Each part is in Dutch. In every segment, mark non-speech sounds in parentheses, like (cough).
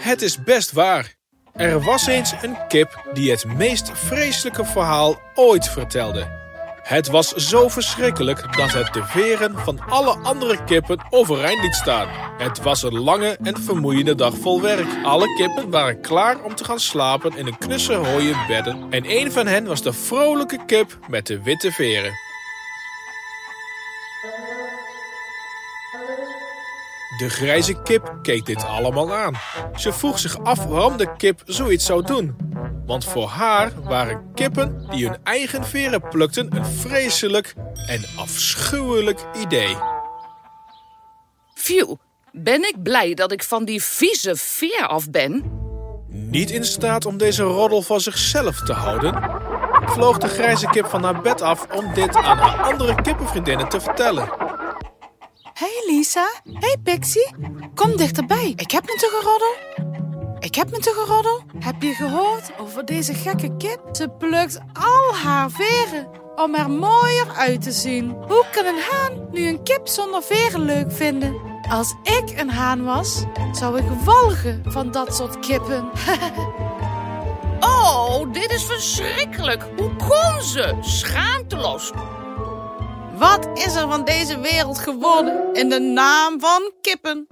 Het is best waar. Er was eens een kip die het meest vreselijke verhaal ooit vertelde. Het was zo verschrikkelijk dat het de veren van alle andere kippen overeind liet staan. Het was een lange en vermoeiende dag vol werk. Alle kippen waren klaar om te gaan slapen in een knusse hooien bedden. En een van hen was de vrolijke kip met de witte veren. De grijze kip keek dit allemaal aan. Ze vroeg zich af waarom de kip zoiets zou doen. Want voor haar waren kippen die hun eigen veren plukten een vreselijk en afschuwelijk idee. Phew, ben ik blij dat ik van die vieze veer af ben? Niet in staat om deze roddel voor zichzelf te houden, vloog de grijze kip van haar bed af om dit aan haar andere kippenvriendinnen te vertellen. Hey Lisa. Hey Pixie. Kom dichterbij. Ik heb me te geroddel. Ik heb me te geroddel. Heb je gehoord over deze gekke kip? Ze plukt al haar veren om er mooier uit te zien. Hoe kan een haan nu een kip zonder veren leuk vinden? Als ik een haan was, zou ik walgen van dat soort kippen. (laughs) Oh, dit is verschrikkelijk. Hoe kon ze? Schaamteloos. Wat is er van deze wereld geworden in de naam van kippen?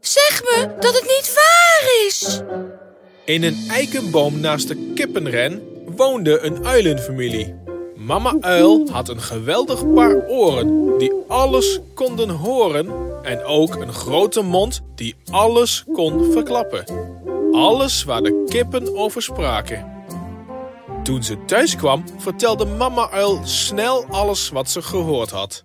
Zeg me dat het niet waar is. In een eikenboom naast de kippenren woonde een uilenfamilie. Mama Uil had een geweldig paar oren die alles konden horen en ook een grote mond die alles kon verklappen. Alles waar de kippen over spraken. Toen ze thuis kwam, vertelde mama Uil snel alles wat ze gehoord had.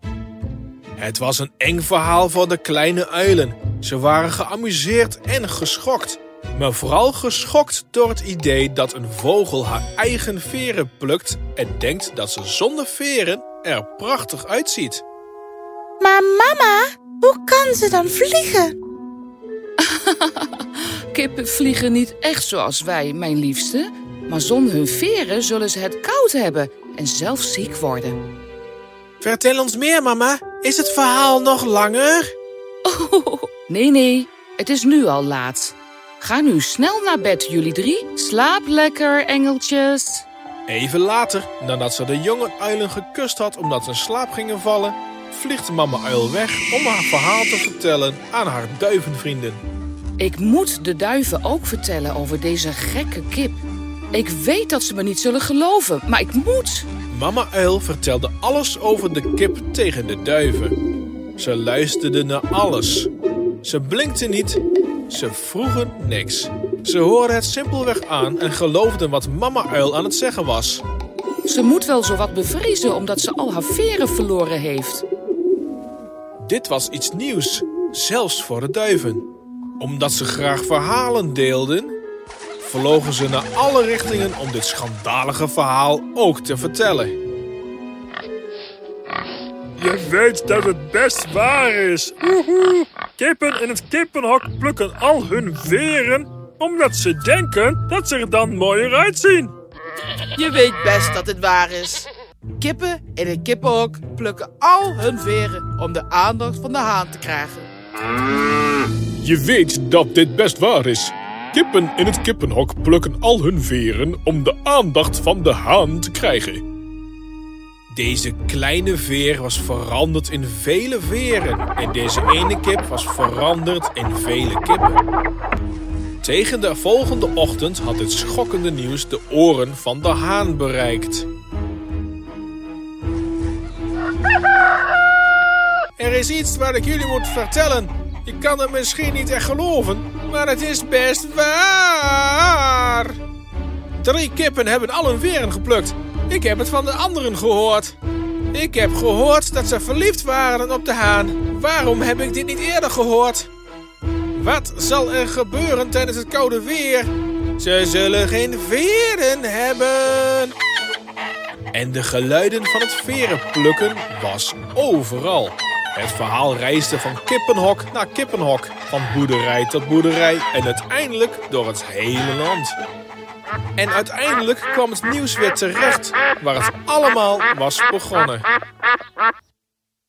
Het was een eng verhaal voor de kleine uilen. Ze waren geamuseerd en geschokt. Maar vooral geschokt door het idee dat een vogel haar eigen veren plukt en denkt dat ze zonder veren er prachtig uitziet. Maar mama, hoe kan ze dan vliegen? (laughs) Kippen vliegen niet echt zoals wij, mijn liefste. Maar zonder hun veren zullen ze het koud hebben en zelfs ziek worden. Vertel ons meer, mama. Is het verhaal nog langer? Oh, (laughs) nee, nee. Het is nu al laat. Ga nu snel naar bed, jullie drie. Slaap lekker, engeltjes. Even later, nadat ze de jonge uilen gekust had omdat ze in slaap gingen vallen, vliegt mama uil weg om haar verhaal te vertellen aan haar duivenvrienden. Ik moet de duiven ook vertellen over deze gekke kip. Ik weet dat ze me niet zullen geloven, maar ik moet. Mama uil vertelde alles over de kip tegen de duiven. Ze luisterden naar alles. Ze blinkten niet. Ze vroegen niks. Ze hoorden het simpelweg aan en geloofden wat mama uil aan het zeggen was. Ze moet wel zo wat bevriezen omdat ze al haar veren verloren heeft. Dit was iets nieuws, zelfs voor de duiven. Omdat ze graag verhalen deelden, vlogen ze naar alle richtingen om dit schandalige verhaal ook te vertellen. Je weet dat het best waar is. Woehoe. Kippen in het kippenhok plukken al hun veren omdat ze denken dat ze er dan mooier uitzien. Je weet best dat het waar is. Kippen in een kippenhok plukken al hun veren om de aandacht van de haan te krijgen. Je weet dat dit best waar is. Kippen in het kippenhok plukken al hun veren om de aandacht van de haan te krijgen. Deze kleine veer was veranderd in vele veren en deze ene kip was veranderd in vele kippen. Tegen de volgende ochtend had het schokkende nieuws de oren van de haan bereikt. Er is iets wat ik jullie moet vertellen. Je kan het misschien niet echt geloven, maar het is best waar. Drie kippen hebben al hun veren geplukt. Ik heb het van de anderen gehoord. Ik heb gehoord dat ze verliefd waren op de haan. Waarom heb ik dit niet eerder gehoord? Wat zal er gebeuren tijdens het koude weer? Ze zullen geen veren hebben. En de geluiden van het veren plukken was overal. Het verhaal reisde van kippenhok naar kippenhok, van boerderij tot boerderij en uiteindelijk door het hele land. En uiteindelijk kwam het nieuws weer terecht, waar het allemaal was begonnen.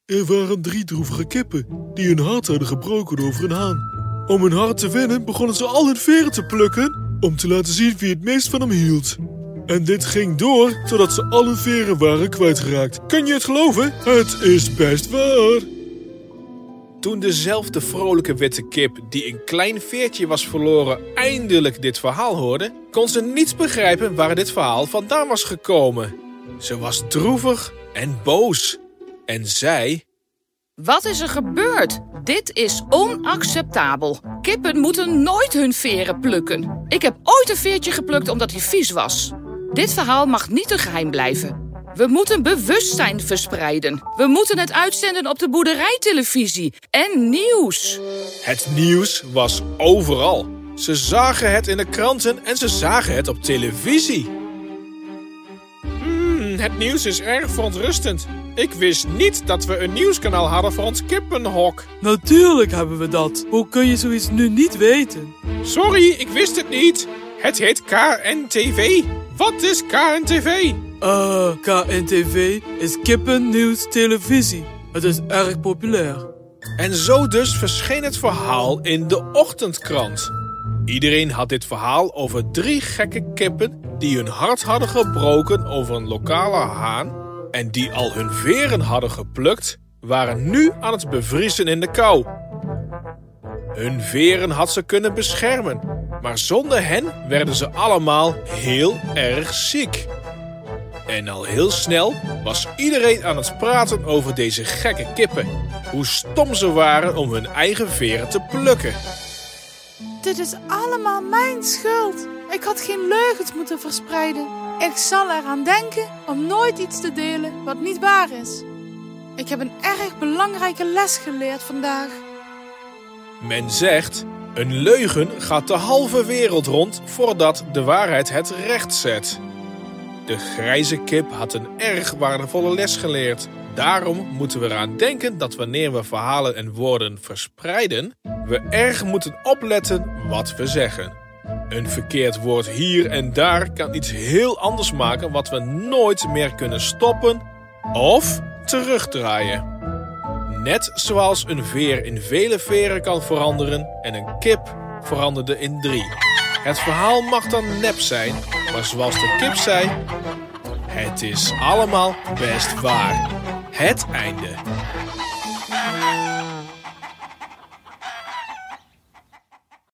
Er waren drie droevige kippen die hun hart hadden gebroken over een haan. Om hun hart te winnen begonnen ze al hun veren te plukken om te laten zien wie het meest van hem hield. En dit ging door totdat ze al hun veren waren kwijtgeraakt. Kan je het geloven? Het is best waar. Toen dezelfde vrolijke witte kip, die een klein veertje was verloren, eindelijk dit verhaal hoorde, kon ze niets begrijpen waar dit verhaal vandaan was gekomen. Ze was droevig en boos en zei: Wat is er gebeurd? Dit is onacceptabel. Kippen moeten nooit hun veren plukken. Ik heb ooit een veertje geplukt omdat hij vies was. Dit verhaal mag niet een geheim blijven. We moeten bewustzijn verspreiden. We moeten het uitzenden op de boerderijtelevisie en nieuws. Het nieuws was overal. Ze zagen het in de kranten en ze zagen het op televisie. Hmm, het nieuws is erg verontrustend. Ik wist niet dat we een nieuwskanaal hadden voor ons kippenhok. Natuurlijk hebben we dat. Hoe kun je zoiets nu niet weten? Sorry, ik wist het niet. Het heet KNTV. Wat is KNTV? Eh, KNTV is kippennieuws televisie. Het is erg populair. En zo dus verscheen het verhaal in de ochtendkrant. Iedereen had dit verhaal over drie gekke kippen die hun hart hadden gebroken over een lokale haan en die al hun veren hadden geplukt, waren nu aan het bevriezen in de kou. Hun veren had ze kunnen beschermen, maar zonder hen werden ze allemaal heel erg ziek. En al heel snel was iedereen aan het praten over deze gekke kippen. Hoe stom ze waren om hun eigen veren te plukken. Dit is allemaal mijn schuld. Ik had geen leugens moeten verspreiden. Ik zal eraan denken om nooit iets te delen wat niet waar is. Ik heb een erg belangrijke les geleerd vandaag. Men zegt, een leugen gaat de halve wereld rond voordat de waarheid het recht zet. De grijze kip had een erg waardevolle les geleerd. Daarom moeten we eraan denken dat wanneer we verhalen en woorden verspreiden, we erg moeten opletten wat we zeggen. Een verkeerd woord hier en daar kan iets heel anders maken wat we nooit meer kunnen stoppen of terugdraaien. Net zoals een veer in vele veren kan veranderen en een kip veranderde in drie. Het verhaal mag dan nep zijn, maar zoals de kip zei, het is allemaal best waar. Het einde.